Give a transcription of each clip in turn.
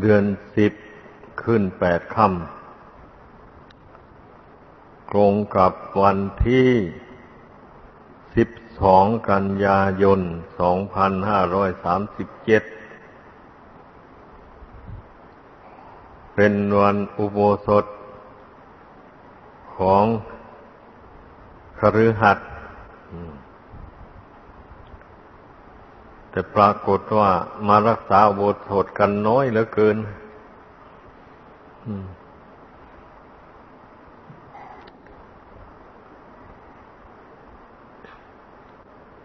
เดือนสิบขึ้นแปดค่ำตรงกับวันที่สิบสองกันยายนสองพันห้าร้อยสามสิบเจ็ดเป็นวันอุโบสถของคฤหัสถ์ แต่ปรากฏว่ามารักษาโบสถกันน้อยเหลือเกิน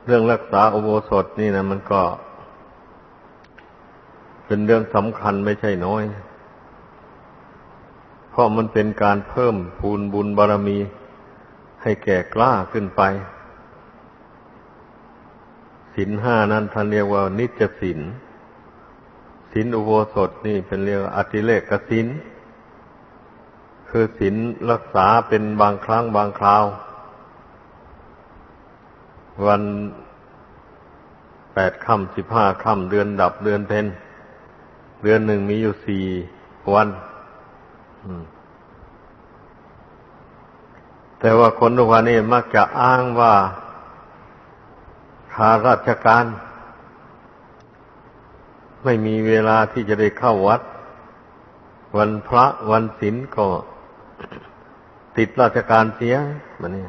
เรื่องรักษาอุโบสถนี่นะมันก็ เป็นเรื่องสำคัญไม่ใช่น้อย เพราะมันเป็นการเพิ่มพูนบุญบารมีให้แก่กล้าขึ้นไป ศีลห้านั้นท่านเรียกว่านิจศีลศีลอุโบสถนี่เป็นเรียกอติเลกศีลคือศีลรักษาเป็นบางครั้งบางคราว วันแปดค่ำสิบห้าค่ำเดือนดับเดือนเพนเดือนหนึ่งมีอยู่สี่วันแต่ว่าคนทุกวันนี้มักจะอ้างว่า ข้าราชการ ไม่มีเวลาที่จะได้เข้าวัด วันพระวันศีลก็ติดราชการเสียมันนี่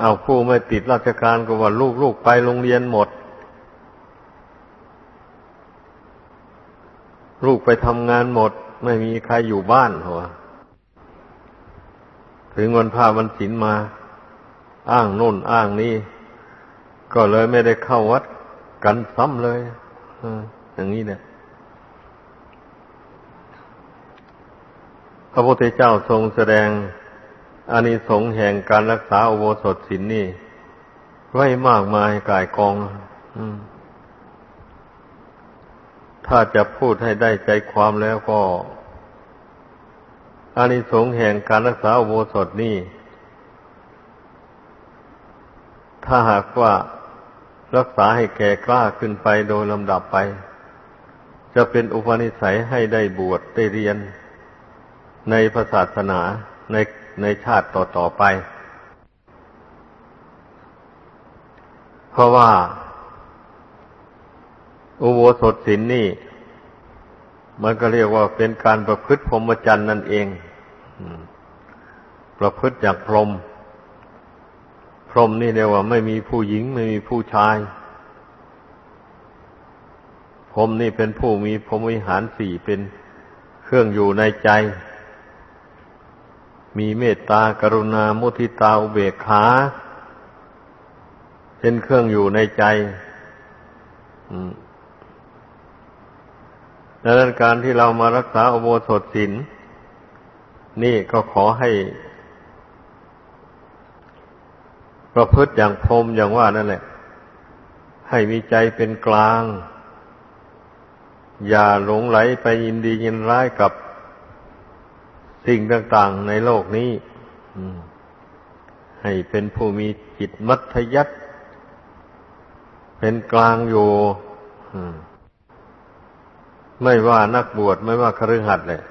เอาผู้ไม่ติดราชการก็ว่าลูกลูกไปโรงเรียนหมด ลูกไปทำงานหมด ไม่มีใครอยู่บ้านหัวถึงวันพาวันศีลมา อ้างโน่นอ้างนี่ ก็เลยไม่ได้เข้าวัดกันซ้ำเลยอย่างนี้เนี่ยพระพุทธเจ้าทรงแสดงอานิสงส์แห่งการรักษาอุโบสถศีลนนี่ ไว้มากมายกายกองถ้าจะพูดให้ได้ใจความแล้วก็อานิสงส์แห่งการรักษาอุโบสถนี่ ถ้าหากว่า รักษาให้แก่กล้าขึ้นไปโดยลำดับไป จะเป็นอุปนิสัยให้ได้บวชได้เรียน ในศาสนาในในชาติต่อๆไป เพราะว่า อุโบสถศีลนนี่ มันก็เรียกว่าเป็นการประพฤติพรหมจรรย์นั่นเอง ประพฤติจากพรหม พรหมนี่เรียกว่าไม่มีผู้หญิงไม่มีผู้ชาย พรหมนี่เป็นผู้มีพรหมวิหารสี่เป็นเครื่องอยู่ในใจ มีเมตตากรุณามุทิตาอุเบกขาเป็นเครื่องอยู่ในใจดังนั้นการที่เรามารักษาอโบสถศีลนี่ก็ขอให้ ประพฤติอย่างพรมอย่างว่านั่นแหละ ให้มีใจเป็นกลาง อย่าหลงไหลไปยินดียินร้ายกับสิ่งต่างๆในโลกนี้ให้เป็นผู้มีจิตมัธยัติเป็นกลางอยู่ไม่ว่านักบวชไม่ว่าคฤหัสถ์เลย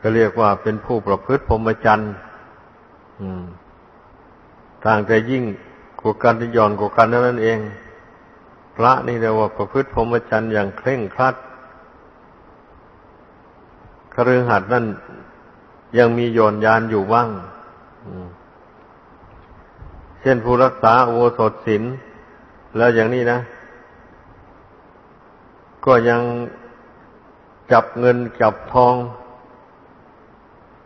ก็เรียกว่าเป็นผู้ประพฤติพรหมจรรย์ ต่างแต่ยิ่งกว่ากันที่ย่อนกว่ากันนั่นเอง พระนี่เรียกว่าประพฤติพรหมจรรย์อย่างเคร่งครัดคฤหัสถ์นั่นยังมีโยนยานอยู่บ้างเช่นผู้รักษาโอสถศีลแล้วอย่างนี้นะ ก็ยังจับเงินจับทอง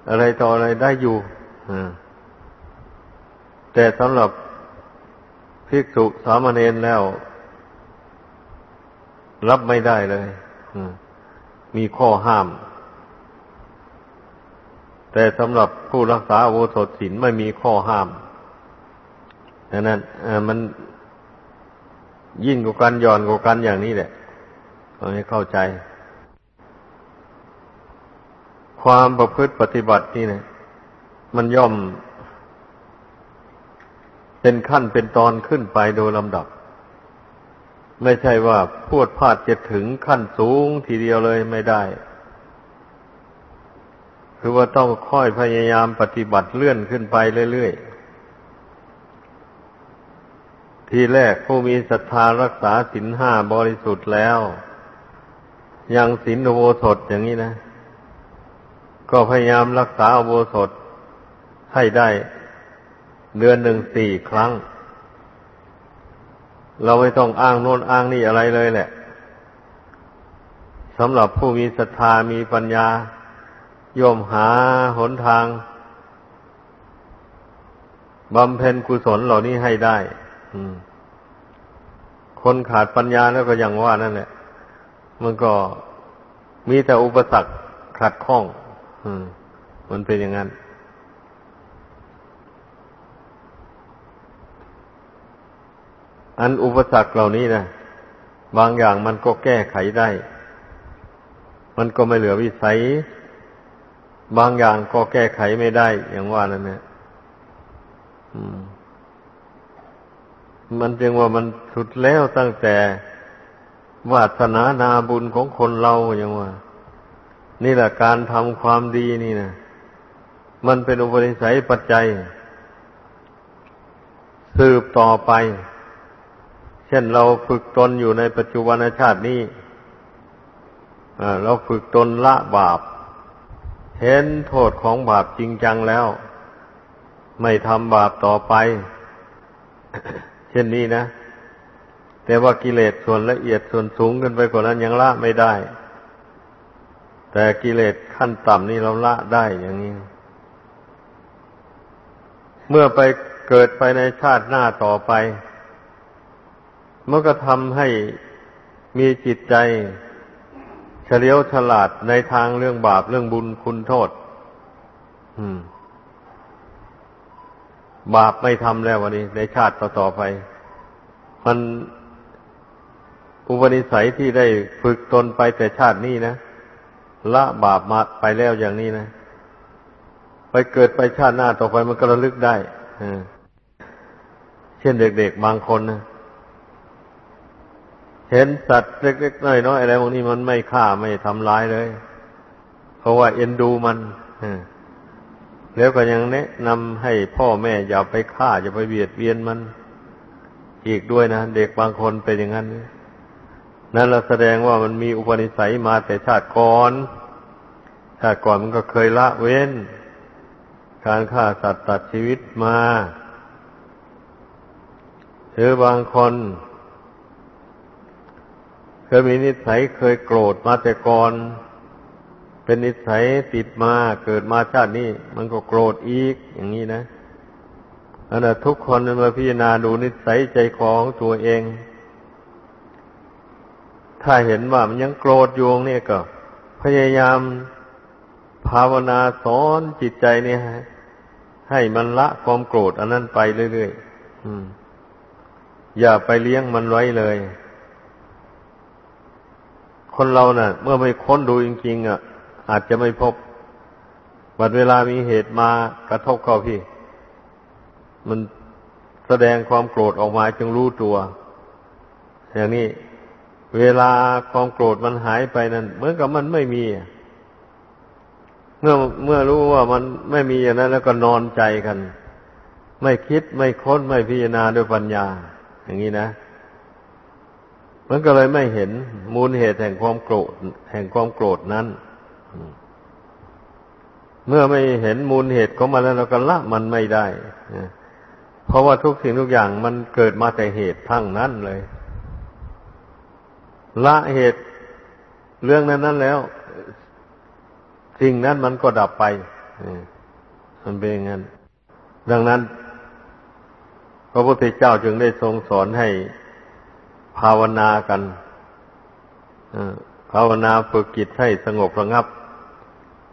อะไรต่ออะไรได้อยู่อ่า แต่สำหรับภิกษุสามเณรแล้ว รับไม่ได้เลยมีข้อห้าม แต่สำหรับผู้รักษาโวสถศีลไม่มีข้อห้ามดังนั้นมันยิ่งกว่ากันย่อนกว่ากันอย่างนี้แหละต้องให้เข้าใจ ความประพฤติปฏิบัตินี่เนี่ยมันย่อม เป็นขั้นเป็นตอนขึ้นไปโดยลำดับ ไม่ใช่ว่าพูดพลาดจะถึงขั้นสูงทีเดียวเลยไม่ได้ คือว่าต้องค่อยพยายามปฏิบัติเลื่อนขึ้นไปเรื่อยๆ ทีแรกผู้มีศรัทธารักษาศีลห้าบริสุทธิ์แล้วยังศีลโวสถอย่างนี้นะ ก็พยายามรักษาโวสถให้ได้ เดือนหนึ่งสี่ครั้ง เราไม่ต้องอ้างโน้นอ้างนี่อะไรเลยแหละสำหรับผู้มีศรัทธามีปัญญาย่อมหาหนทางบำเพ็ญกุศลเหล่านี้ให้ได้คนขาดปัญญาแล้วก็อย่างว่านั่นแหละ มันก็มีแต่อุปสรรคขัดข้องมันเป็นอย่างนั้น อันอุปสรรคเหล่านี้นะบางอย่างมันก็แก้ไขได้ มันก็ไม่เหลือวิสัย บางอย่างก็แก้ไขไม่ได้ อย่างว่านั่นเนี่ยมันจึงว่ามันสุดแล้วตั้งแต่วาสนานาบุญของคนเราอย่างว่า นี่แหละการทำความดีนี่นะมันเป็นอุปนิสัยปัจจัย สืบต่อไป ช่นเราฝึกตนอยู่ในปัจจุบันชาตินี้เราฝึกตนละบาป เห็นโทษของบาปจริงจังแล้ว ไม่ทำบาปต่อไป เช่นนี้นะ แต่ว่ากิเลสส่วนละเอียดส่วนสูงขึ้นไปกว่านั้นยังละไม่ได้ แต่กิเลสขั้นต่ำนี่เราละได้อย่างนี้ เมื่อไปเกิดไปในชาติหน้าต่อไป มันก็ทำให้มีจิตใจเฉลียวฉลาดในทางเรื่องบาปเรื่องบุญคุณโทษบาปไม่ทำแล้ววันนี้ ในชาติต่อไป มันอุปนิสัยที่ได้ฝึกตนไปแต่ชาตินี้นะละบาปมาไปแล้วอย่างนี้นะ ไปเกิดไปชาติหน้าต่อไปมันก็ระลึกได้เช่นเด็กๆบางคนนะ เห็นสัตว์เล็กๆน้อยๆอะไรพวกนี้มันไม่ฆ่าไม่ทำร้ายเลย เพราะว่าเอ็นดูมันแล้วก็ยังแนะนำให้พ่อแม่อย่าไปฆ่าอย่าไปเบียดเบียนมัน อีกด้วยนะเด็กบางคนเป็นอย่างนั้นนั่นเราแสดงว่ามันมีอุปนิสัยมาแต่ชาติก่อนชาติก่อนมันก็เคยละเว้น การฆ่าสัตว์ตัดชีวิตมาหรือบางคน ยมีนิสัยเคยโกรธมาแต่ก่อน เป็นนิสัยติดมาเกิดมาชาตินี้ มันก็โกรธอีกอย่างนี้นะอันนั้นทุกคนมาพิจารณาดูนิสัยใจคอของตัวเอง ถ้าเห็นว่ามันยังโกรธอยู่เนี่ยก็ พยายามภาวนาสอนจิตใจนี่ให้มันละความโกรธอันนั้นไปเรื่อยๆอย่าไปเลี้ยงมันไว้เลย คนเราเนะ่ะ เมื่อไม่ค้นดูจริงๆอะ อาจจะไม่พบบัดเวลามีเหตุมากระทบเข้าพี่ มันแสดงความโกรธออกมาจึงรู้ตัว อย่างนี้เวลาความโกรธมันหายไปนั้นเหมือนกับมันไม่มี เมื่อเมื่อรู้ว่ามันไม่มีอย่างนั้น แล้วก็นอนใจกัน ไม่คิดไม่ค้นไม่พิจารณาด้วยปัญญา อย่างนี้นะ มันก็เลยไม่เห็นมูลเหตุแห่งความโกรธ แห่งความโกรธนั้น เมื่อไม่เห็นมูลเหตุของมันแล้วเราก็ละมันไม่ได้ เพราะว่าทุกสิ่งทุกอย่างมันเกิดมาแต่เหตุทั้งนั้นเลย ละเหตุเรื่องนั้นนั้นแล้ว สิ่งนั้นมันก็ดับไปมันเป็นอย่างนั้น ดังนั้น พระพุทธเจ้าจึงได้ทรงสอนให้ ภาวนากันภาวนาฝึกจิตให้สงบระงับ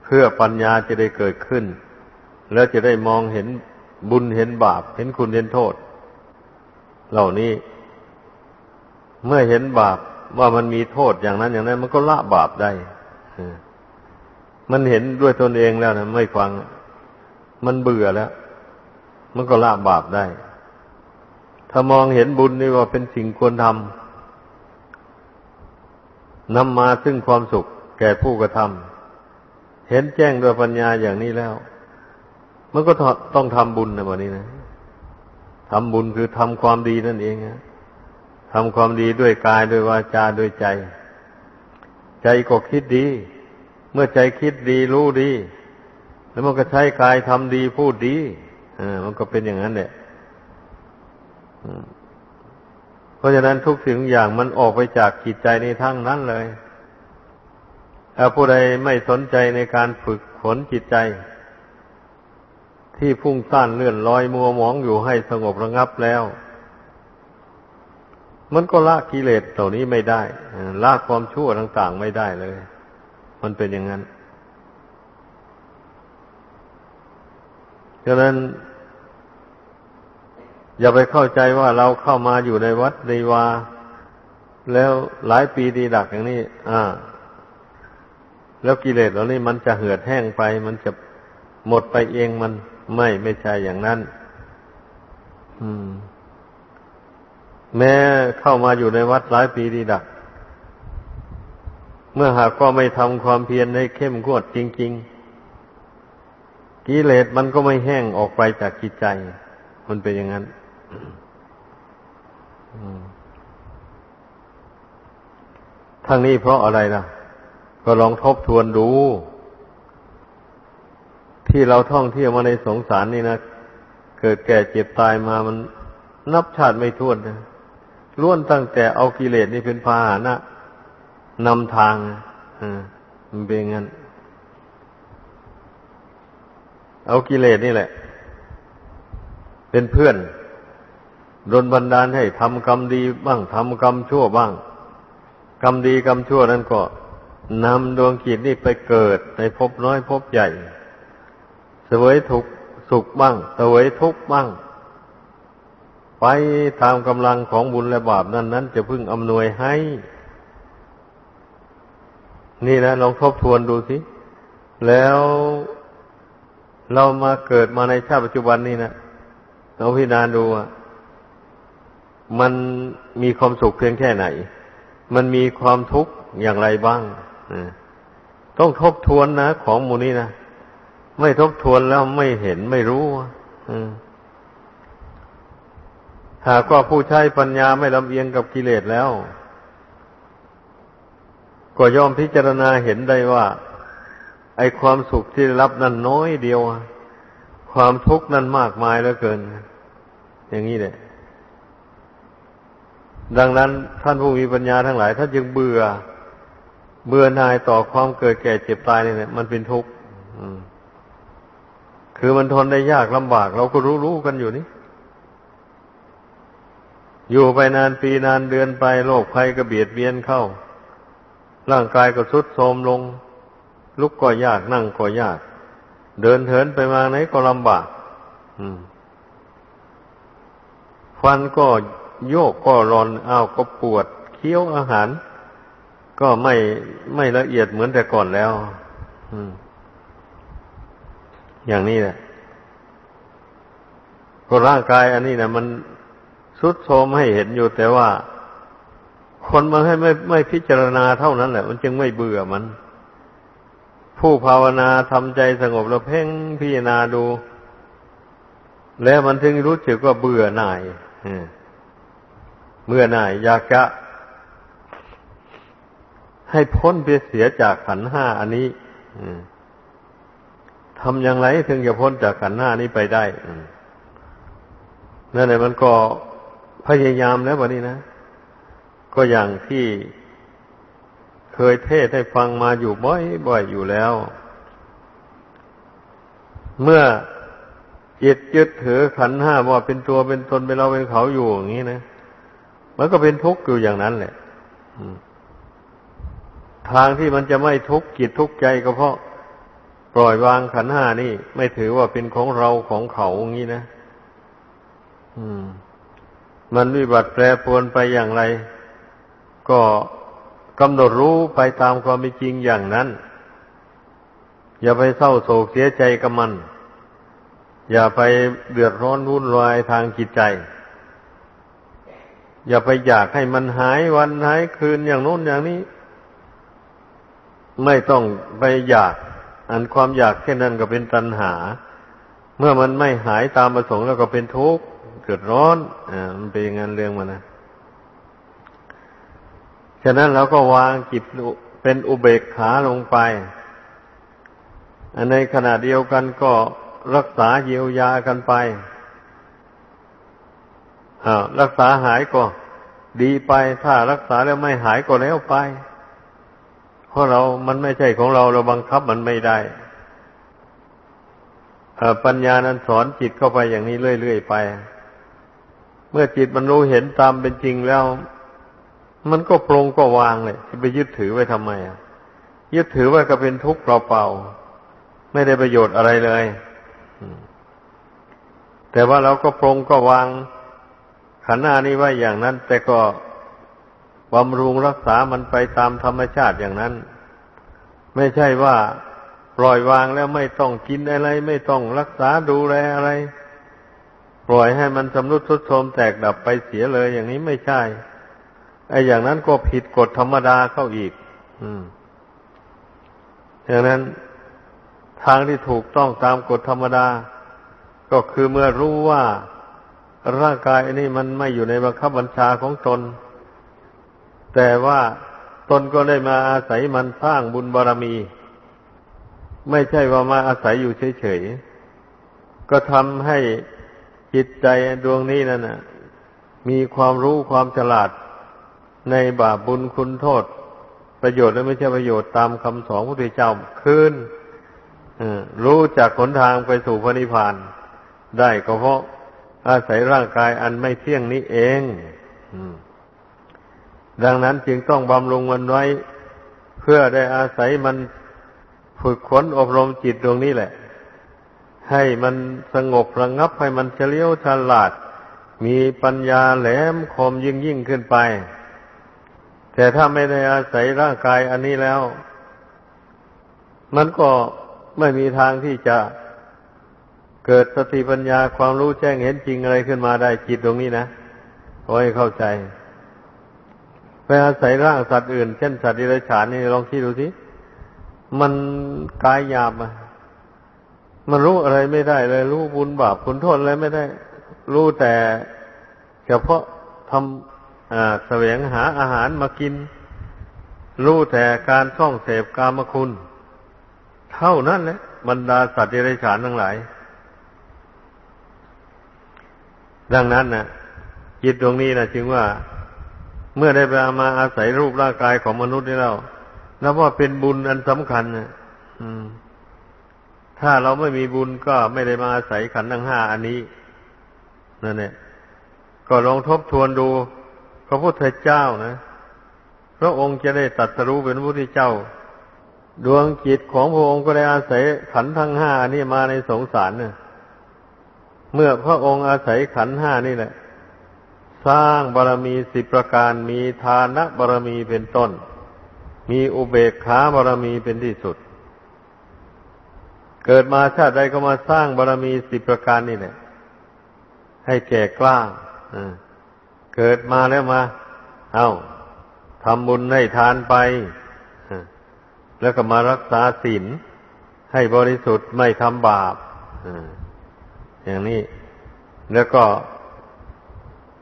เพื่อปัญญาจะได้เกิดขึ้น แล้วจะได้มองเห็นบุญเห็นบาป เห็นคุณเห็นโทษ เหล่านี้ เมื่อเห็นบาปว่ามันมีโทษอย่างนั้นอย่างนั้น มันก็ละบาปได้มันเห็นด้วยตนเองแล้วนะไม่ฟัง มันเบื่อแล้ว มันก็ละบาปได้ ถ้ามองเห็นบุญนี่ว่าเป็นสิ่งควรทำนำมาซึ่งความสุขแก่ผู้กระทำเห็นแจ้งด้วยปัญญาอย่างนี้แล้ว มันก็ต้องทำบุญในวันนี้นะทำบุญคือทำความดีนั่นเองนะทำความดีด้วยกายด้วยวาจาด้วยใจ ใจก็คิดดี เมื่อใจคิดดีรู้ดี แล้วมันก็ใช้กายทำดีพูดดีอ่ามันก็เป็นอย่างนั้นแหละ เพราะฉะนั้นทุกสิ่งอย่างมันออกไปจากจิตใจในทั้งนั้นเลย ถ้าผู้ใดไม่สนใจในการฝึกฝนจิตใจ ที่พุ่งซ่านเลื่อนลอยมัวหมองอยู่ให้สงบระงับแล้ว มันก็ละกิเลสเหล่านี้ไม่ได้ละความชั่วต่างๆไม่ได้เลย มันเป็นอย่างนั้นฉะนั้น อย่าไปเข้าใจว่าเราเข้ามาอยู่ในวัดในวา แล้วหลายปีดีดักอย่างนี้ อ่า แล้วกิเลสเหล่านี้มันจะเหือดแห้งไป มันจะหมดไปเองมันไม่ไม่ใช่อย่างนั้น อืม แม้เข้ามาอยู่ในวัดหลายปีดีดัก เมื่อหากก็ไม่ทำความเพียรให้เข้มงวดจริง ๆ กิเลสมันก็ไม่แห้งออกไปจากจิตใจ มันเป็นอย่างนั้น ทั้งนี้เพราะอะไรนะก็ลองทบทวนดู ที่เราท่องเที่ยวมาในสงสารนี่นะ เกิดแก่เจ็บตายมามันนับชาติไม่ท้วนนะล้วนตั้งแต่เอากิเลสนี่เป็นพาหนะนำทางอ่ามันเป็นงั้น เอากิเลสนี่แหละ เป็นเพื่อน ดนบันดาลให้ทำกรรมดีบ้างทำกรรมชั่วบ้าง กรรมดีกรรมชั่วนั้นก็นำดวงขีดนี่ไปเกิดในภพน้อยภพใหญ่ เสวยทุกสุขบ้าง เสวยทุกข์บ้าง ไปตามกำลังของบุญและบาปนั้นนั้นจะพึ่งอำนวยให้ นี่นะลองทบทวนดูสิ แล้วเรามาเกิดมาในชาติปัจจุบันนี่นะเราพิจารณาดูอะ มันมีความสุขเพียงแค่ไหน มันมีความทุกข์อย่างไรบ้างต้องทบทวนนะ ของมูนี้นะไม่ทบทวนแล้วไม่เห็นไม่รู้หากว่าผู้ใช้ปัญญาไม่ลำเอียงกับกิเลสแล้ว ก็ยอมพิจารณาเห็นได้ว่า ไอความสุขที่รับนั้นน้อยเดียว ความทุกข์นั้นมากมายเหลือเกิน อย่างนี้แหละ ดังนั้นท่านผู้มีปัญญาทั้งหลายท่านจึงเบื่อ เบื่อนายต่อความเกิดแก่เจ็บตายเนี่ยมันเป็นทุกข์คือมันทนได้ยากลำบาก เราก็รู้รู้กันอยู่นี่ อยู่ไปนานปีนานเดือนไปโรคภัยก็เบียดเบียนเข้า ร่างกายก็ทรุดโทรมลง ลุกก็ยากนั่งก็ยาก เดินเถินไปมาไหนก็ลำบากฟันก็ โยกก็ร้อนอ้าวก็ปวด เคี้ยวอาหาร ก็ไม่ไม่ละเอียดเหมือนแต่ก่อนแล้วอย่างนี้แหละก็ร่างกายอันนี้นะมันสุดโทมให้เห็นอยู่แต่ว่า คนมาให้ไม่ไม่พิจารณาเท่านั้นแหละ มันจึงไม่เบื่อมัน ผู้ภาวนาทำใจสงบแล้วเพ่งพิจารณาดู แล้วมันถึงรู้สึกว่าเบื่อหน่าย เมื่อหน่ายอยากจะให้พ้นไปเสียจากขันห้าอันนี้ทำอย่างไรถึงจะพ้นจากขันห้านี้ไปได้นั่นแหละมันก็พยายามแล้ววันนี้นะ ก็อย่างที่เคยเทศให้ฟังมาอยู่บ่อยๆอยู่แล้ว เมื่อจิตยึดถือขันห้าว่าเป็นตัวเป็นตนเป็นเราเป็นเขาอยู่อย่างนี้นะ มันก็เป็นทุกข์อยู่อย่างนั้นแหละทางที่มันจะไม่ทุกข์จิตทุกข์ใจก็เพราะปล่อยวางขันห้านี่ ไม่ถือว่าเป็นของเราของเขาอย่างนี้นะมันวิบัติแปรปรวนไปอย่างไร ก็กำหนดรู้ไปตามความเป็นจริงอย่างนั้น อย่าไปเศร้าโศกเสียใจกับมัน อย่าไปเดือดร้อนวุ่นวายทางจิตใจ อย่าไปอยากให้มันหายวันหายคืนอย่างโน้นอย่างนี้ ไม่ต้องไปอยาก อันความอยากแค่นั้นก็เป็นตัณหา เมื่อมันไม่หายตามประสงค์แล้วก็เป็นทุกข์เกิดร้อนอ่ามันเป็นอย่างนั้นเรื่องมันนะฉะนั้นเราก็วางจิตเป็นอุเบกขาลงไปในขณะเดียวกันก็รักษาเยียวยากันไป รักษาหายก็ดีไป ถ้ารักษาแล้วไม่หายก็แล้วไป เพราะเรา มันไม่ใช่ของเรา เราบังคับมันไม่ได้ปัญญานั้นสอนจิตเข้าไปอย่างนี้เรื่อยๆไป เมื่อจิตมันรู้เห็นตามเป็นจริงแล้ว มันก็ปรงก็วางเลยจะไปยึดถือไว้ทำไมอะยึดถือไว้ก็เป็นทุกข์เปล่าๆไม่ได้ประโยชน์อะไรเลยแต่ว่าเราก็ปรงก็วาง ขันธ์หน้านี้ไว้อย่างนั้น แต่ก็บำรุงรักษามันไปตามธรรมชาติอย่างนั้น ไม่ใช่ว่าปล่อยวางแล้วไม่ต้องกินอะไร ไม่ต้องรักษาดูแลอะไร ปล่อยให้มันสำรุดทุดโทมแตกดับไปเสียเลย อย่างนี้ไม่ใช่ไอ้อย่างนั้นก็ผิดกฎธรรมดาเข้าอีก อืมอย่างนั้นทางที่ถูกต้องตามกฎธรรมดา ก็คือเมื่อรู้ว่า ร่างกายอันนี้มันไม่อยู่ในบังคับบัญชาของตน แต่ว่าตนก็ได้มาอาศัยมันสร้างบุญบารรมี ไม่ใช่ว่ามาอาศัยอยู่เฉยๆ ก็ทำให้จิตใจดวงนี้นั่นนะมีความรู้ความฉลาดในบาปบุญคุณโทษ ประโยชน์และไม่ใช่ประโยชน์ตามคำสอนพระพุทธเจ้าขึ้นรู้จากหนทางไปสู่พระนิพพานได้ก็เพราะ อาศัยร่างกายอันไม่เที่ยงนี้เองดังนั้นจึงต้องบำรุงมันไว้ เพื่อได้อาศัยมันฝึกขนอบรมจิตดวงนี้แหละ ให้มันสงบระงับให้มันเฉลียวฉลาด มีปัญญาแหลมคมยิ่งยิ่งขึ้นไป แต่ถ้าไม่ได้อาศัยร่างกายอันนี้แล้ว มันก็ไม่มีทางที่จะ เกิดสติปัญญาความรู้แจ้งเห็นจริงอะไรขึ้นมาได้จิตตรงนี้นะขอให้เข้าใจไปอาศัยร่างสัตว์อื่น เช่นสัตว์ดิเรกชันนี่ลองคิดดูสิมันกายหยาบอะมันรู้อะไรไม่ได้เลย รู้บุญบาปคุณโทษอะไรไม่ได้ รู้แต่เฉพาะทำแสวงหาอาหารมากิน รู้แต่การท่องเสพกามคุณ เท่านั้นแหละบรรดาสัตว์ดิเรกชันทั้งหลาย ดังนั้นนะจิตดวงนี้นะจึงว่าเมื่อได้ไปมาอาศัยรูปร่างกายของมนุษย์นี่แล้วนับว่าเป็นบุญอันสำคัญนะถ้าเราไม่มีบุญก็ไม่ได้มาอาศัยขันธ์ทั้งห้าอันนี้นั่นแหละก็ลองทบทวนดูพระพุทธเจ้านะพระองค์จะได้ตัดสรู้เป็นพระพุทธเจ้า ดวงจิตของพระองค์ก็ได้อาศัยขันธ์ทั้งห้านี้มาในสงสารเนี่ย เมื่อพระองค์อาศัยขันห้านี่แหละ สร้างบารมีสิบประการมีทานะบารมีเป็นต้น มีอุเบกขาบารมีเป็นที่สุด เกิดมาชาติใดก็มาสร้างบารมีสิบประการนี่แหละ ให้แก่กล้าเกิดมาแล้วมา เอาทำบุญให้ทานไป แล้วก็มารักษาศีลให้บริสุทธิ์ไม่ทำบาปอ อย่างนี้ แล้วก็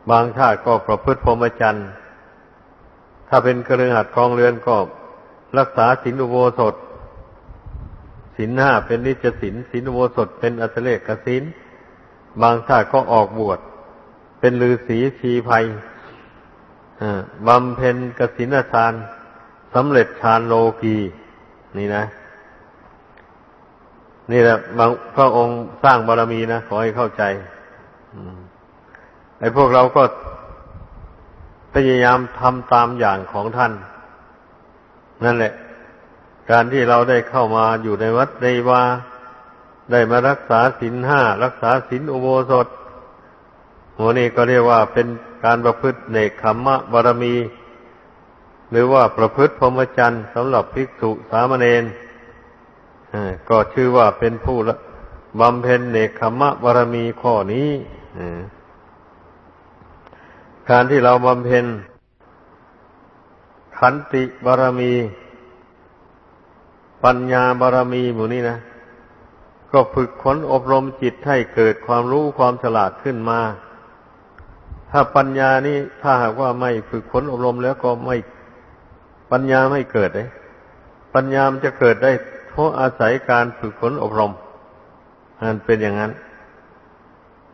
บางชาติก็ประพฤติพรหมจรรย์ ถ้าเป็นกระหัดครองเรือนก็รักษาศีลอุโบสถศีลห้าเป็นนิจศีลศีลอุโบสถเป็นอัตเลกกศีลบางชาติก็ออกบวช เป็นฤาษีชีภัยบำเพ็ญกสินทานสำเร็จฌานโลกี นี่นะ นี่แหละบางพระองค์สร้างบารมีนะขอให้เข้าใจไอ้พวกเราก็พยายามทำตามอย่างของท่าน นั่นแหละ การที่เราได้เข้ามาอยู่ในวัดในวาได้มารักษาศีลห้ารักษาศีลอุโบสถหัวนี้ก็เรียกว่าเป็นการประพฤติเนคขมมะบารมี หรือว่าประพฤติพรหมจรรย์สำหรับภิกษุสามเณร ก็ชื่อว่าเป็นผู้บำเพ็ญเนคขมะบารมีข้อนี้การที่เราบำเพ็ญขันติบารมี ปัญญาบารมีหมู่นี้นะก็ฝึกขนอบรมจิตให้เกิดความรู้ความฉลาดขึ้นมา ถ้าปัญญานี้ถ้าหากว่าไม่ฝึกขนอบรมแล้วก็ไม่ปัญญาไม่เกิดเลยปัญญามันจะเกิดได้ เพราะอาศัยการฝึกฝนอบรมมันเป็นอย่างนั้น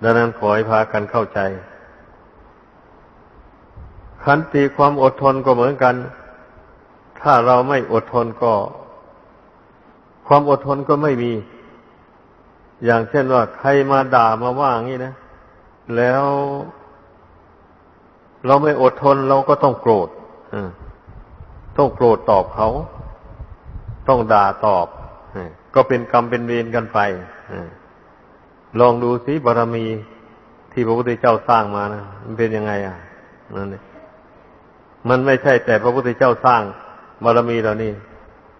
ดังนั้นขอให้พากันเข้าใจ ขันติความอดทนก็เหมือนกัน ถ้าเราไม่อดทนก็ ความอดทนก็ไม่มี อย่างเช่นว่าใครมาด่ามาว่าอย่างนี้นะ แล้วเราไม่อดทนเราก็ต้องโกรธต้องโกรธตอบเขา ต้องด่าตอบ ก็เป็นกรรมเป็นเวรกันไปลองดูสิบารมีที่พระพุทธเจ้าสร้างมานะมันเป็นยังไง อะนั่นเองมันไม่ใช่แต่พระพุทธเจ้าสร้างบารมีเหล่านี้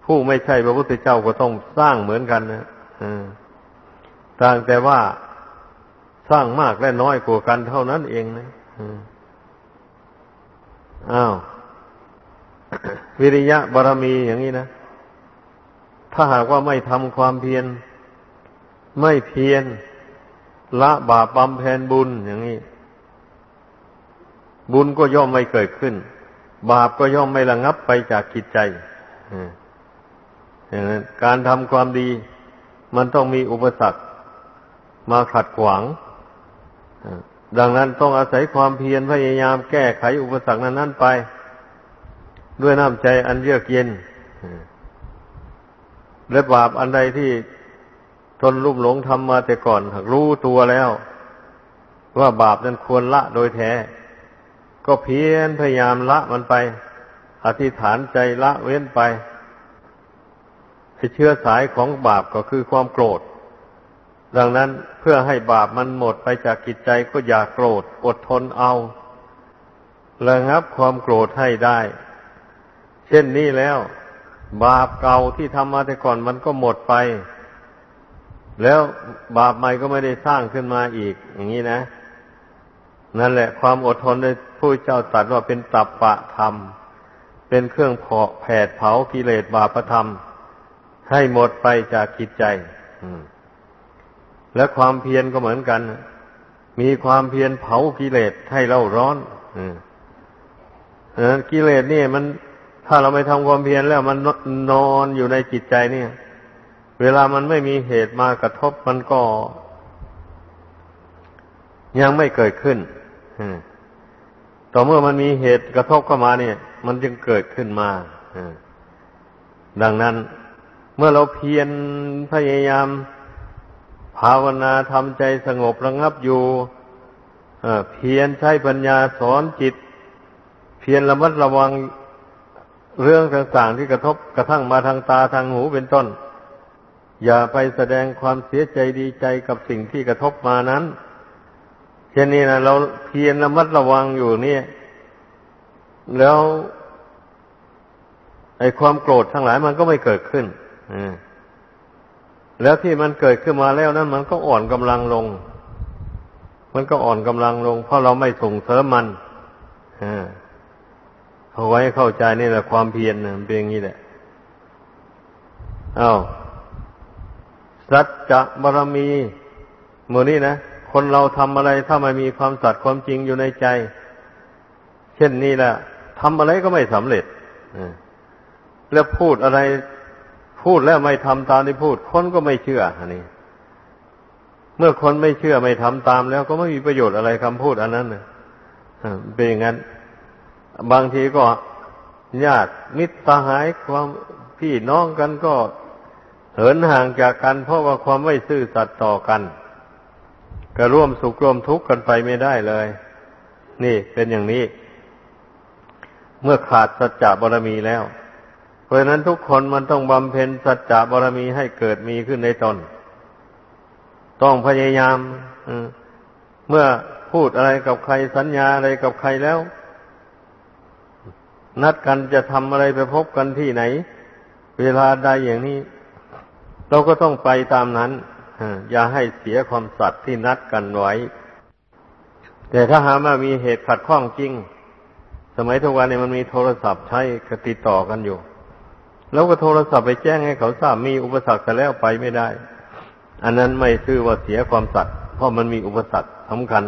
ผู้ไม่ใช่พระพุทธเจ้าก็ต้องสร้างเหมือนกันนะต่างแต่ว่าสร้างมากและน้อยกว่ากันเท่านั้นเองนะอ้าว วิริยะบารมีอย่างนี้นะ ถ้าหากว่าไม่ทำความเพียร ไม่เพียรละบาปบำเพ็ญบุญอย่างนี้ บุญก็ย่อมไม่เกิดขึ้น บาปก็ย่อมไม่ระงับไปจากจิตใจอย่างนั้นการทำความดี มันต้องมีอุปสรรคมาขัดขวางดังนั้นต้องอาศัยความเพียรพยายามแก้ไขอุปสรรคนั้น ๆ ไป ด้วยน้ำใจอันเยือกเย็น และบาปอันใดที่ทนรุ่มหลงทำมาแต่ก่อนหากรู้ตัวแล้ว ว่าบาปนั้นควรละโดยแท้ ก็เพียรพยายามละมันไป อธิษฐานใจละเว้นไปเชื้อสายของบาปก็คือความโกรธ ดังนั้นเพื่อให้บาปมันหมดไปจากกิจใจก็อย่าโกรธอดทนเอาระงับความโกรธให้ได้ เช่นนี้แล้ว บาปเก่าที่ทำมาแต่ก่อนมันก็หมดไป แล้วบาปใหม่ก็ไม่ได้สร้างขึ้นมาอีก อย่างนี้นะ นั่นแหละ ความอดทนในผู้เจ้าตรัสว่าเป็นตับปะธรรม เป็นเครื่องเผาแผดเผากิเลสบาปธรรม ให้หมดไปจากจิตใจและความเพียรก็เหมือนกัน มีความเพียรเผากิเลสให้เราร้อนอกิเลสนี่มัน ถ้าเราไม่ทำความเพียรแล้วมันนอนอยู่ในจิตใจเนี่ย เวลามันไม่มีเหตุมากระทบมันก็ ยังไม่เกิดขึ้นต่อเมื่อมันมีเหตุกระทบเข้ามาเนี่ย มันจึงเกิดขึ้นมาดังนั้นเมื่อเราเพียรพยายาม ภาวนาทำใจสงบระงับอยู่เพียรใช้ปัญญาสอนจิต เพียรระมัดระวัง เรื่องต่างๆที่กระทบกระทั่งมาทางตาทางหูเป็นต้น อย่าไปแสดงความเสียใจดีใจกับสิ่งที่กระทบมานั้นเช่นนี้นะเราเพียรระมัดระวังอยู่เนี่ย แล้วไอ้ความโกรธทั้งหลายมันก็ไม่เกิดขึ้นแล้วที่มันเกิดขึ้นมาแล้วนั้น มันก็อ่อนกำลังลง มันก็อ่อนกำลังลง เพราะเราไม่ส่งเสริมมันอ่า เอาไว้เข้าใจนี่แหละความเพียรนเป็นอย่างนี้แหละอา้าวสัจจะบารมีหมือนี้นะคนเราทำอะไรถ้าไม่มีความสัตย์ความจริงอยู่ในใจ เช่นนี้แหละทำอะไรก็ไม่สำเร็จแล้วพูดอะไรพูดแล้วไม่ทำตามที่พูด คนก็ไม่เชื่ออันนี้ เมื่อคนไม่เชื่อไม่ทำตามแล้วก็ไม่มีประโยชน์อะไรคำพูดอันนั้นเป็นอย่างนั้น บางทีก็ญาติมิตรสหายความพี่น้องกันก็เหินห่างจากกัน เพราะว่าความไม่ซื่อสัตย์ต่อกัน ก็ร่วมสุขร่วมทุกข์กันไปไม่ได้เลย นี่เป็นอย่างนี้ เมื่อขาดสัจจะบารมีแล้ว เพราะฉะนั้นทุกคนมันต้องบำเพ็ญสัจจะบารมีให้เกิดมีขึ้นในตน ต้องพยายามเมื่อพูดอะไรกับใครสัญญาอะไรกับใครแล้ว นัดกันจะทำอะไรไปพบกันที่ไหน เวลาใดอย่างนี้ เราก็ต้องไปตามนั้นอย่าให้เสียความสัตย์ที่นัดกันไว้ แต่ถ้าหามามีเหตุขัดข้องจริง สมัยทุกวันนี้มันมีโทรศัพท์ใช้กติดต่อกันอยู่ แล้วก็โทรศัพท์ไปแจ้งให้เขาทราบมีอุปสรรคแต่แล้วไปไม่ได้ อันนั้นไม่ชื่อว่าเสียความสัตย์เพราะมันมีอุปสรรคสำคัญ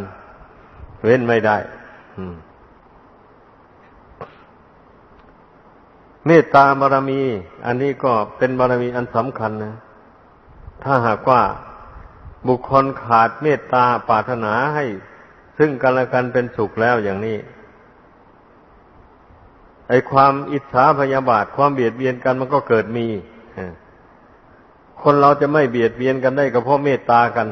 เว้นไม่ได้ เมตตาบารมี อันนี้ก็เป็นบารมีอันสำคัญนะ ถ้าหากว่าบุคคลขาดเมตตาปรารถนาให้ ซึ่งกันและกันเป็นสุขแล้วอย่างนี้ ไอความอิจฉาพยาบาทความเบียดเบียนกันมันก็เกิดมี คนเราจะไม่เบียดเบียนกันได้ก็เพราะเมตตากัน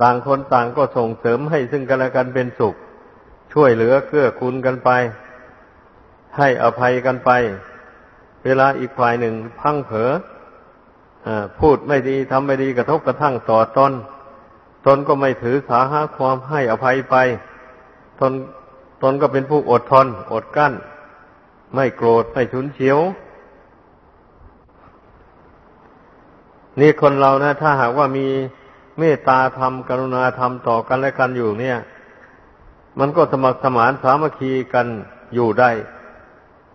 ต่างคนต่างก็ส่งเสริมให้ซึ่งกันและกันเป็นสุข ช่วยเหลือเกื้อกูลกันไป ให้อภัยกันไป เวลาอีกฝ่ายหนึ่งพังเผลอพูดไม่ดีทำไม่ดีกระทบกระทั่งต่อตนตนก็ไม่ถือสาหาความให้อภัยไป ตนตนก็เป็นผู้อดทน อดกั้น ไม่โกรธไม่ฉุนเฉียว นี่คนเรานะ ถ้าหากว่ามีเมตตาธรรมกรุณาธรรมต่อกันและกันอยู่เนี่ย มันก็สมัครสมานสามัคคีกันอยู่ได้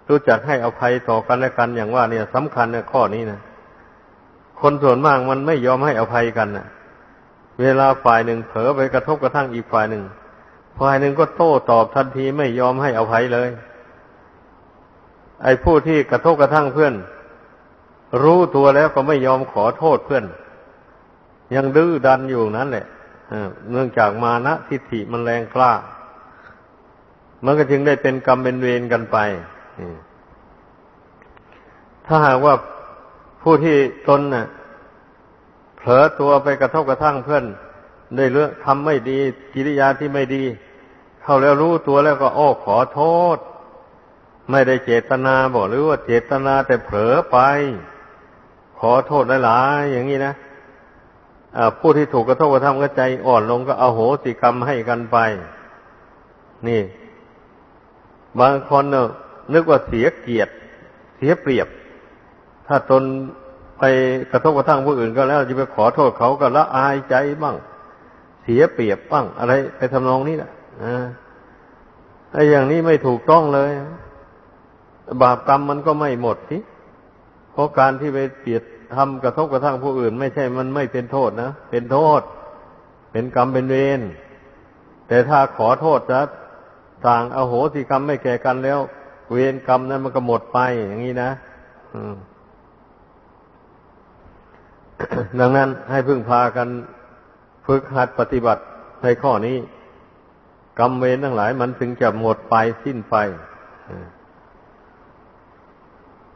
รู้จักให้อภัยต่อกันและกันอย่างว่า เนี่ยสำคัญในข้อนี้นะคนส่วนมากมันไม่ยอมให้อภัยกันนะเวลาฝ่ายหนึ่งเผลอไปกระทบกระทั่งอีกฝ่ายหนึ่งฝ่ายหนึ่งก็โต้ตอบทันทีไม่ยอมให้อภัยเลย ไอ้ผู้ที่กระทบกระทั่งเพื่อน รู้ตัวแล้วก็ไม่ยอมขอโทษเพื่อน ยังดื้อดันอยู่นั้นแหละเนื่องจากมานะทิฏฐิมันแรงกล้า มันก็จึงได้เป็นกรรมเป็นเวรกันไป ถ้าหากว่าผู้ที่ตนน่ะ เผลอตัวไปกระทบกระทั่งเพื่อนได้เรื่องทำไม่ดี กิริยาที่ไม่ดี เข้าแล้วรู้ตัวแล้วก็ โอ้ขอโทษ ไม่ได้เจตนาบอกหรือว่าเจตนาแต่เผลอไป ขอโทษหลายๆอย่างนี้นะผู้ที่ถูกกระทบกระทำก็ใจอ่อนลงก็เอาโหสิกรรมให้กันไป นี่ บางคนเนอะ นึกว่าเสียเกียรติ เสียเปรียบ ถ้าตนไปกระทบกระทั่งผู้อื่นก็แล้วจะไปขอโทษเขาก็ละอายใจบ้าง เสียเปรียบบ้าง อะไรไปทำนองนี้แหละไอ้อย่างนี้ไม่ถูกต้องเลย บาปกรรมมันก็ไม่หมดสิเพราะการที่ไปเปียดทำกระทบกระทั่งผู้อื่น ไม่ใช่มันไม่เป็นโทษนะเป็นโทษ เป็นกรรมเป็นเวรแต่ถ้าขอโทษจะต่างอโหสิกรรมไม่แก่กันแล้ว เวรกรรมนั้นมันก็หมดไปอย่างนี้นะดังนั้นให้พึ่งพากันฝึกหัดปฏิบัติในข้อนี้ กรรมเวรทั้งหลายมันถึงจะหมดไปสิ้นไป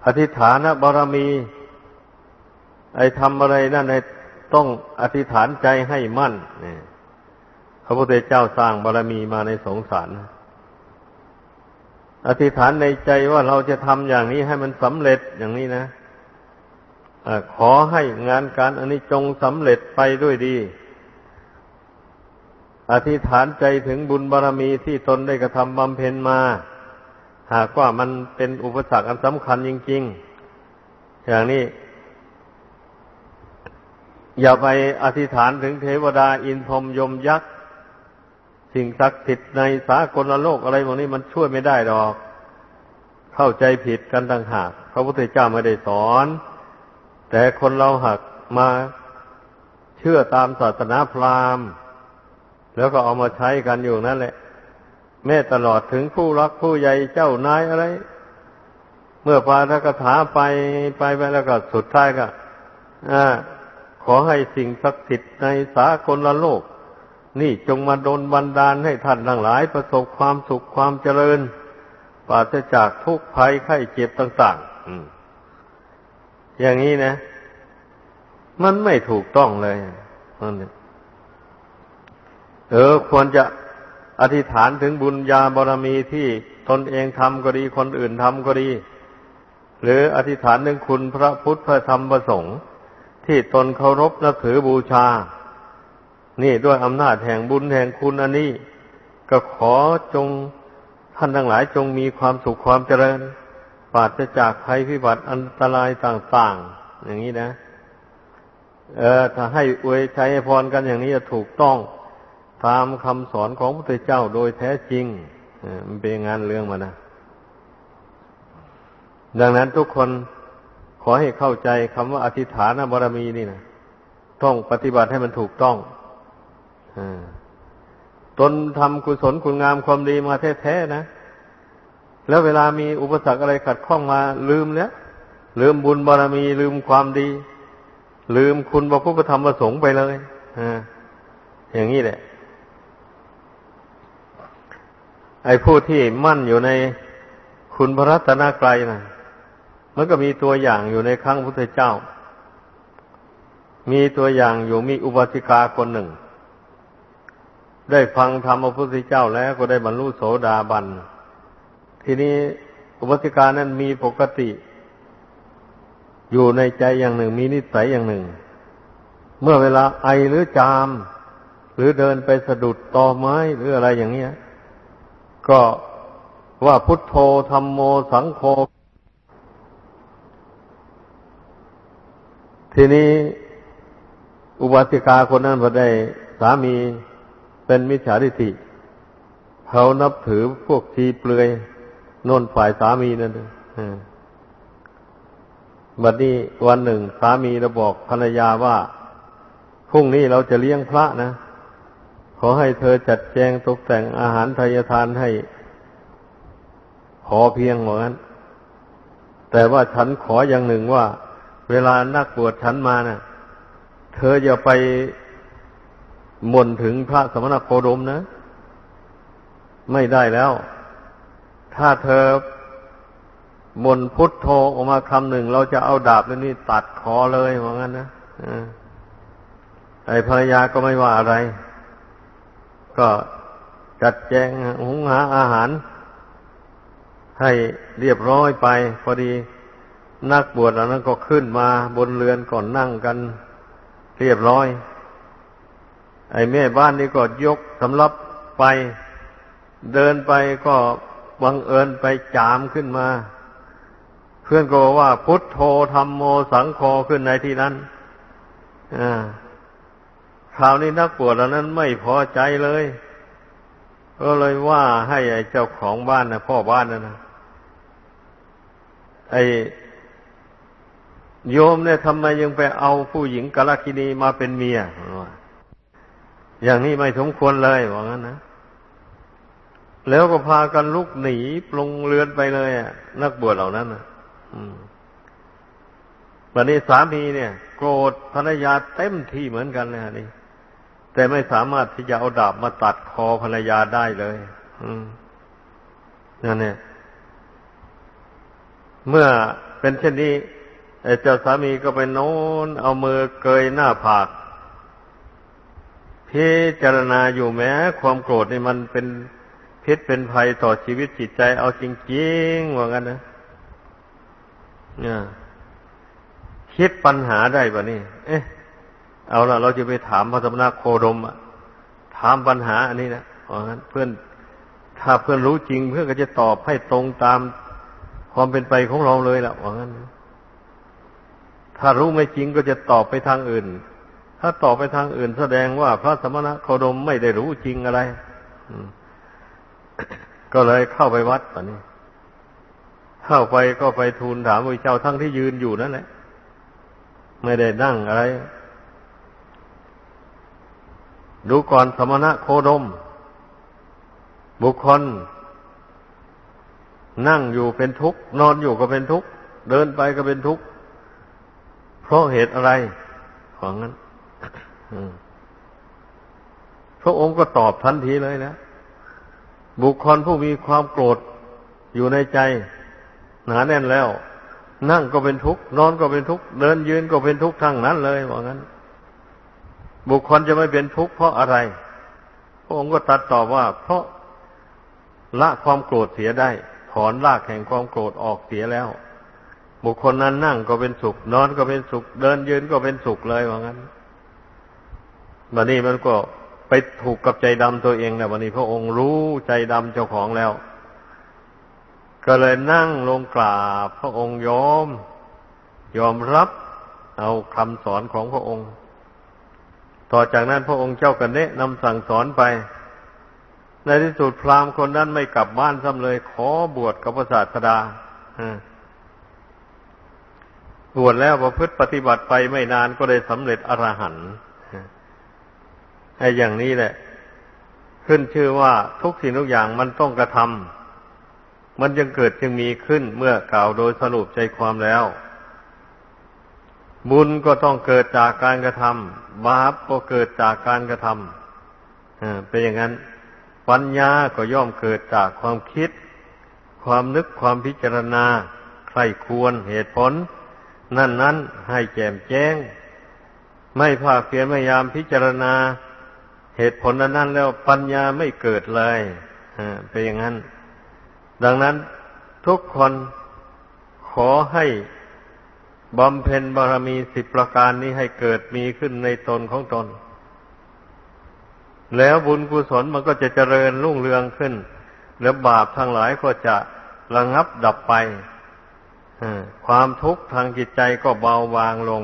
อธิษฐานบารมี ไอ้ทำอะไรนั่นไอ้ต้องอธิษฐานใจให้มั่น เนี่ยพระพุทธเจ้าสร้างบารมีมาในสงสาร อธิษฐานในใจว่าเราจะทำอย่างนี้ให้มันสำเร็จอย่างนี้นะขอให้งานการอันนี้จงสำเร็จไปด้วยดี อธิษฐานใจถึงบุญบารรมีที่ตนได้กระทำบำเพ็ญมา หากว่ามันเป็นอุปสรรคอันสำคัญจริง ๆ อย่างนี้ อย่าไปอธิษฐานถึงเทวดาอินพรมยมยักษ์ สิ่งศักดิ์สิทธิ์ในสากลโลกอะไรพวกนี้มันช่วยไม่ได้หรอก เข้าใจผิดกันต่างหาก พระพุทธเจ้าไม่ได้สอน แต่คนเราหักมาเชื่อตามศาสนาพราหมณ์ แล้วก็เอามาใช้กันอยู่นั่นแหละ แม้ตลอดถึงผู้รักผู้ใหญ่เจ้านายอะไร เมื่อปาทกถาไปไปไปแล้วก็สุดท้ายก็อขอให้สิ่งศักดิ์สิทธิ์ในสากลโลก นี่จงมาดนบันดาลให้ท่านทั้งหลายประสบความสุขความเจริญปราศจากทุกภัยไข้เจ็บต่างๆอืมอย่างนี้นะ มันไม่ถูกต้องเลยนั่นเออ ควรจะอธิษฐานถึงบุญญาบารมีที่ตนเองทำก็ดี คนอื่นทำก็ดี หรืออธิษฐานถึงคุณพระพุทธพระธรรมพระสงฆ์ที่ตนเคารพนับถือบูชา นี่ด้วยอำนาจแห่งบุญแห่งคุณอันนี้ ก็ขอจงท่านทั้งหลายจงมีความสุขความเจริญปราศจากภัยพิบัติอันตรายต่างๆ อย่างนี้นะ เออถ้าให้อวยชัยพรกันอย่างนี้จะถูกต้องตามคำสอนของพระพุทธเจ้าโดยแท้จริงมันเป็นงานเรื่องมานะ ดังนั้นทุกคนขอให้เข้าใจคำว่าอธิษฐานบารมีนี่นะ ต้องปฏิบัติให้มันถูกต้อง ตนทำกุศลคุณงามความดีมาแท้ๆนะ แล้วเวลามีอุปสรรคอะไรขัดข้องมาลืมแล้ว ลืมบุญบารมีลืมความดี ลืมคุณพระพุทธธรรมประสงค์ไปเลยอ่าอย่างนี้แหละ ไอ้ผู้ที่มั่นอยู่ในคุณพระรัตนกรัยนะมันก็มีตัวอย่างอยู่ในครั้งพุทธเจ้า มีตัวอย่างอยู่มีอุบาสิกาคนหนึ่ง ได้ฟังธรรมพระพุทธเจ้าแล้วก็ได้บรรลุโสดาบัน ทีนี้อุบาสิกานั้นมีปกติ อยู่ในใจอย่างหนึ่ง มีนิสัยอย่างหนึ่ง เมื่อเวลาไอหรือจาม หรือเดินไปสะดุดตอไม้หรืออะไรอย่างเนี้ย ก็ว่าพุทโธธรรมโมสังโฆทีนี้อุบาสิกาคนนั้นพอได้สามี เป็นมิจฉาทิฏฐิเขานับถือพวกทีเปลือยนนฝ่ายสามีนั่นบัดนี้วันหนึ่งสามีเราบอกภรรยาว่าพรุ่งนี้เราจะเลี้ยงพระนะ ขอให้เธอจัดแจงตกแต่งอาหารทายทานให้พอเพียงเหมือนกันแต่ว่าฉันขออย่างหนึ่งว่า เวลานักบวชฉันมานะ่ะ เธออย่าไป มนถึงพระสมณโคดมนะ ไม่ได้แล้ว ถ้าเธอมนพุทโธออกมาคำหนึ่ง เราจะเอาดาบนี่ตัดคอเลยว่างั้นนะไอ้ภรรยาก็ไม่ว่าอะไร ก็จัดแจงหุงหาอาหาร ให้เรียบร้อยไป พอดีนักบวชเหล่านั้นก็ขึ้นมาบนเรือนก่อนนั่งกัน เรียบร้อย ไอ้แม่บ้านนี่ก็ยกสำรับไปเดินไปก็บังเอิญไปจามขึ้นมา เพื่อนก็ว่าพุทโธธรรมโมสังโฆขึ้นในที่นั้นคราวนี้นักบวชเหล่านั้นไม่พอใจเลย ก็เลยว่าให้ไอ้เจ้าของบ้านนะพ่อบ้านนะนะไอ้โยมเนี่ยทำไมยังไปเอาผู้หญิงกาลคินีมาเป็นเมีย อย่างนี้ไม่สมควรเลยว่างั้นนะแล้วก็พากันลุกหนีปลงเรือนไปเลยอะ นักบวชเหล่านั้นนะวันนี้สามีเนี่ย โกรธภรรยาเต็มที่เหมือนกันเลยนี่แต่ไม่สามารถที่จะเอาดาบมาตัดคอภรรยาได้เลย อืมนั่นเนี่ย เมื่อเป็นเช่นนี้เจ้าสามีก็ไปโน้นเอามือเกยหน้าผาก พิจารณาอยู่แม้ ความโกรธนี่มันเป็นพิษเป็นภัยต่อชีวิตจิตใจเอาจริงๆว่างั้นนะเนี่ยคิดปัญหาได้ปะนี่ เอ๊ะ เอาละเราจะไปถามพระสมณโคดมอะถามปัญหาอันนี้นะว่างั้นเพื่อน ถ้าเพื่อนรู้จริง เพื่อนก็จะตอบให้ตรงตามความเป็นไปของเราเลยละว่างั้น ถ้ารู้ไม่จริงก็จะตอบไปทางอื่น ถ้าตอบไปทางอื่นแสดงว่าพระสมณะโคดมไม่ได้รู้จริงอะไรก็เลยเข้าไปวัดตอนนี้ เข้าไปก็ไปทูลถามพระเจ้าทั้งที่ยืนอยู่นั่นแหละไม่ได้นั่งอะไร ดูก่อนสมณะโคดม บุคคล นั่งอยู่เป็นทุกข์ นอนอยู่ก็เป็นทุกข์ เดินไปก็เป็นทุกข์ เพราะเหตุอะไรของนั้น พระองค์ก็ตอบทันทีเลยนะบุคคลผู้มีความโกรธอยู่ในใจ หนาแน่นแล้ว นั่งก็เป็นทุกข์นอนก็เป็นทุกข์เดินยืนก็เป็นทุกข์ทั้งนั้นเลยว่างั้น บุคคลจะไม่เป็นทุกข์เพราะอะไร พระองค์ก็ตัดตอบว่า เพราะละความโกรธเสียได้ ถอนรากแห่งความโกรธออกเสียแล้ว บุคคลนั้นนั่งก็เป็นสุข นอนก็เป็นสุข เดินยืนก็เป็นสุขเลยว่างั้น บันนี้มันก็ไปถูกกับใจดำตัวเองนะวันนี้พระองค์รู้ใจดำเจ้าของแล้ว ก็เลยนั่งลงกราบพระองค์ยอม ยอมรับเอาคำสอนของพระองค์ ต่อจากนั้นพระองค์เจ้ากันเนะนำสั่งสอนไป ในที่สุดพราหมณ์คนนั้นไม่กลับบ้านซ้ำเลย ขอบวชกับพระศาสดาบวชแล้วประพฤติปฏิบัติไปไม่นานก็ได้สำเร็จอรหันต์ ไอ้อย่างนี้แหละ ขึ้นชื่อว่าทุกสิ่งทุกอย่างมันต้องกระทำมันจึงเกิดจึงมีขึ้นเมื่อกล่าวโดยสรุปใจความแล้ว บุญก็ต้องเกิดจากการกระทำบาปก็เกิดจากการกระทำเป็นอย่างนั้น ปัญญาก็ย่อมเกิดจากความคิด ความนึกความพิจารณาใครควรเหตุผล นั่นนั้นให้แจ่มแจ้ง ไม่ภาคเพียรพยายามพิจารณา เหตุผลนั้นนั้นแล้วปัญญาไม่เกิดเลยเป็นอย่างนั้น ดังนั้นทุกคนขอให้บำเพ็ญบารมีสิบประการนี้ให้เกิดมีขึ้นในตนของตน แล้วบุญกุศลมันก็จะเจริญรุ่งเรืองขึ้น แล้วบาปทั้งหลายก็จะระงับดับไปความทุกข์ทางจิตใจก็เบาบางลง